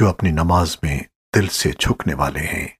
جو اپنی نماز میں دل سے جھکنے والے ہیں۔